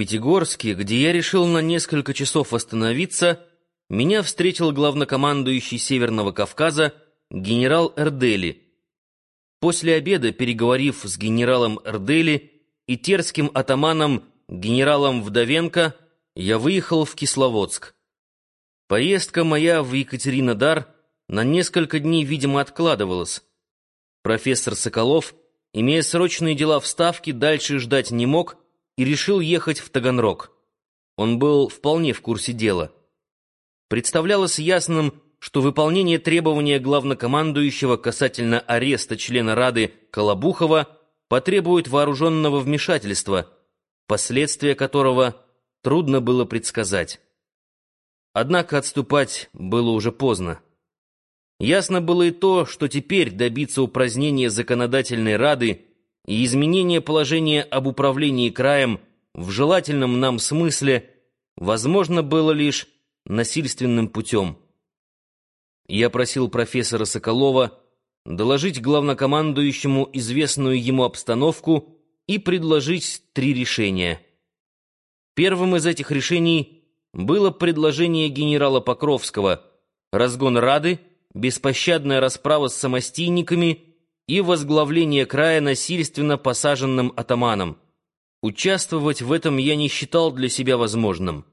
Пятигорске, где я решил на несколько часов остановиться, меня встретил главнокомандующий Северного Кавказа генерал Эрдели. После обеда, переговорив с генералом Эрдели и терским атаманом генералом Вдовенко, я выехал в Кисловодск. Поездка моя в Екатеринодар на несколько дней, видимо, откладывалась. Профессор Соколов, имея срочные дела в Ставке, дальше ждать не мог и решил ехать в Таганрог. Он был вполне в курсе дела. Представлялось ясным, что выполнение требования главнокомандующего касательно ареста члена Рады Колобухова потребует вооруженного вмешательства, последствия которого трудно было предсказать. Однако отступать было уже поздно. Ясно было и то, что теперь добиться упразднения законодательной Рады и изменения положения об управлении краем в желательном нам смысле возможно было лишь насильственным путем. Я просил профессора Соколова доложить главнокомандующему известную ему обстановку и предложить три решения. Первым из этих решений было предложение генерала Покровского разгон Рады, беспощадная расправа с самостийниками и возглавление края насильственно посаженным атаманом. Участвовать в этом я не считал для себя возможным.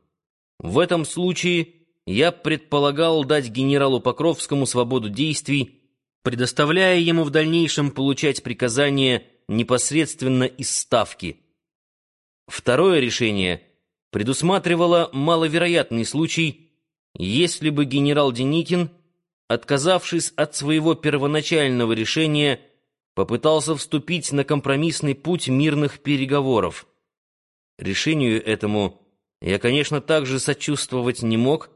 В этом случае я предполагал дать генералу Покровскому свободу действий, предоставляя ему в дальнейшем получать приказания непосредственно из Ставки. Второе решение предусматривало маловероятный случай, если бы генерал Деникин, отказавшись от своего первоначального решения, попытался вступить на компромиссный путь мирных переговоров. Решению этому я, конечно, также сочувствовать не мог,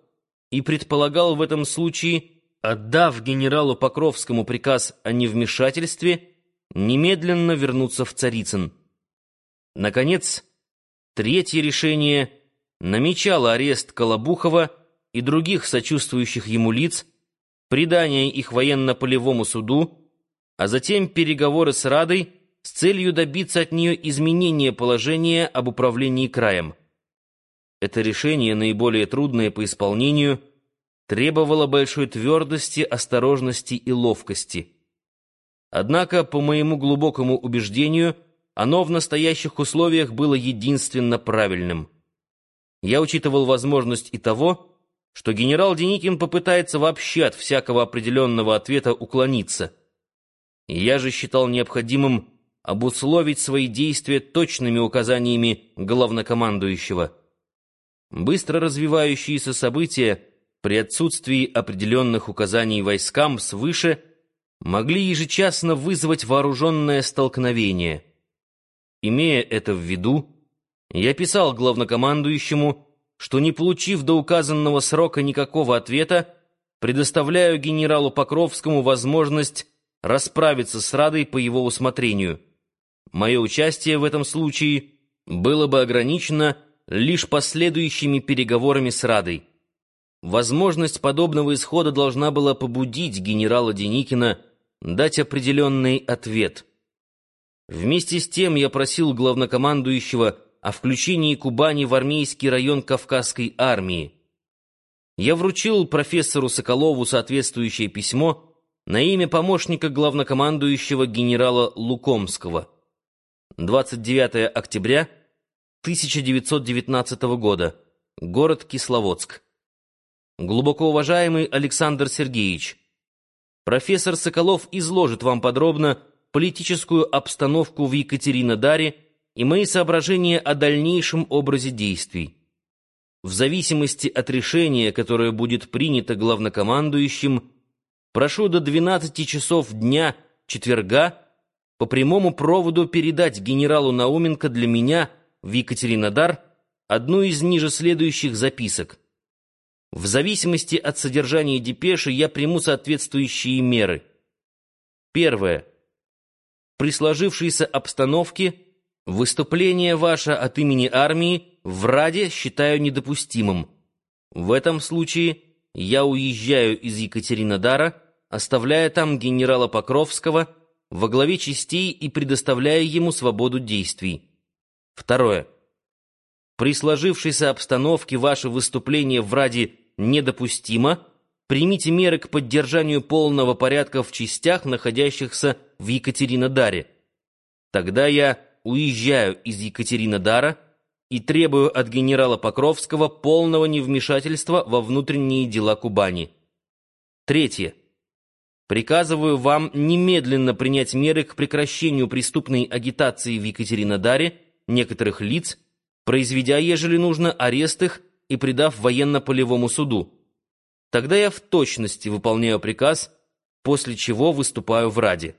и предполагал в этом случае, отдав генералу Покровскому приказ о невмешательстве, немедленно вернуться в Царицын. Наконец, третье решение намечало арест Колобухова и других сочувствующих ему лиц, предание их военно-полевому суду, а затем переговоры с Радой с целью добиться от нее изменения положения об управлении краем. Это решение, наиболее трудное по исполнению, требовало большой твердости, осторожности и ловкости. Однако, по моему глубокому убеждению, оно в настоящих условиях было единственно правильным. Я учитывал возможность и того, что генерал Деникин попытается вообще от всякого определенного ответа уклониться. Я же считал необходимым обусловить свои действия точными указаниями главнокомандующего. Быстро развивающиеся события при отсутствии определенных указаний войскам свыше могли ежечасно вызвать вооруженное столкновение. Имея это в виду, я писал главнокомандующему, что не получив до указанного срока никакого ответа, предоставляю генералу Покровскому возможность расправиться с Радой по его усмотрению. Мое участие в этом случае было бы ограничено лишь последующими переговорами с Радой. Возможность подобного исхода должна была побудить генерала Деникина дать определенный ответ. Вместе с тем я просил главнокомандующего о включении Кубани в армейский район Кавказской армии. Я вручил профессору Соколову соответствующее письмо на имя помощника главнокомандующего генерала Лукомского. 29 октября 1919 года. Город Кисловодск. Глубоко уважаемый Александр Сергеевич, профессор Соколов изложит вам подробно политическую обстановку в Екатеринодаре и мои соображения о дальнейшем образе действий. В зависимости от решения, которое будет принято главнокомандующим, прошу до 12 часов дня четверга по прямому проводу передать генералу Науменко для меня – в Екатеринодар одну из ниже следующих записок. В зависимости от содержания депеши я приму соответствующие меры. Первое. При сложившейся обстановке выступление ваше от имени армии в Раде считаю недопустимым. В этом случае я уезжаю из Екатеринодара, оставляя там генерала Покровского во главе частей и предоставляя ему свободу действий. Второе. при сложившейся обстановке ваше выступление в Раде недопустимо, примите меры к поддержанию полного порядка в частях, находящихся в Екатеринодаре. Тогда я уезжаю из Екатеринодара и требую от генерала Покровского полного невмешательства во внутренние дела Кубани. Третье. Приказываю вам немедленно принять меры к прекращению преступной агитации в Екатеринодаре некоторых лиц, произведя, ежели нужно, арест их и предав военно-полевому суду. Тогда я в точности выполняю приказ, после чего выступаю в Раде.